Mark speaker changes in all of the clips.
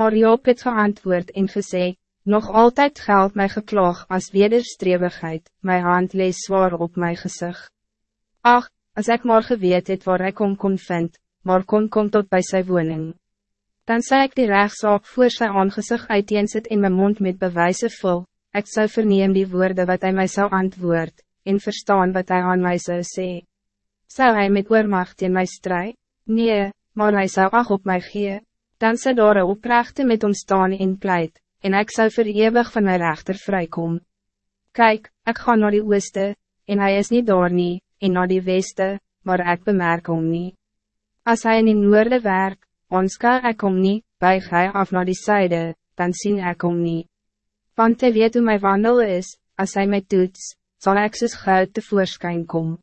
Speaker 1: Maar Job het geantwoord en gesê, nog altijd geldt mijn geklaag als wederstrevigheid, mijn hand lees zwaar op mijn gezicht. Ach, als ik maar geweet het waar ik om kon vind, maar kon kom tot bij zijn woning. Dan zei ik die rechtszaak voor zijn aangezicht uiteensit in mijn mond met bewijzen vol, ik zou verneem die woorden wat hij mij zou antwoord, en verstaan wat hij aan mij zou zeggen. Zou hij met oormacht in mij strijd? Nee, maar hij zou ach op mij gee. Dan zou daar een oprechte met ons staan in pleit, en ik zou voor eeuwig van mijn rechter vrijkomen. Kijk, ik ga naar die ooste, en hij is niet door nie, en naar die weste, maar ik bemerk hom niet. Als hij in die noorde werk, onska ek hom nie, buig hy af naar die zijde, dan zie ik hom niet. Want hij weet hoe mijn wandel is, als hij mij toets, zal ik soos goud tevoorschijn kom.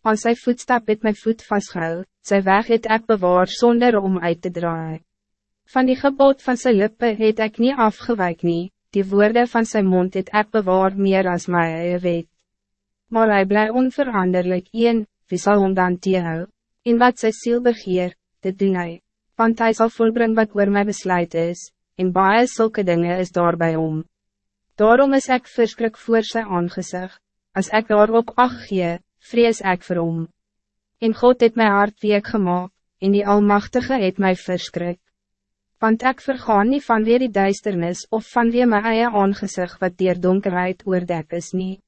Speaker 1: Aan sy voetstap het my voet vastgehou, sy weg het ek bewaar zonder om uit te draaien. Van die gebod van sy lippe het ek niet afgewijk nie, die woorden van sy mond het ek bewaar meer als my eie weet. Maar hij bly onveranderlijk een, wie sal hom dan teehou, en wat sy siel begeer, dit doen hy, want hij zal volbring wat oor my besluit is, en baie sulke dinge is daarbij om. Daarom is ik verskrik voor sy aangezicht, als ik daarop acht gee, vrees ik vir hom. En God het my hart week gemaakt, en die Almachtige het mij verskrik want ik vergaan niet van weer die duisternis of van weer mijn eie aangezicht wat dier donkerheid oordek is niet.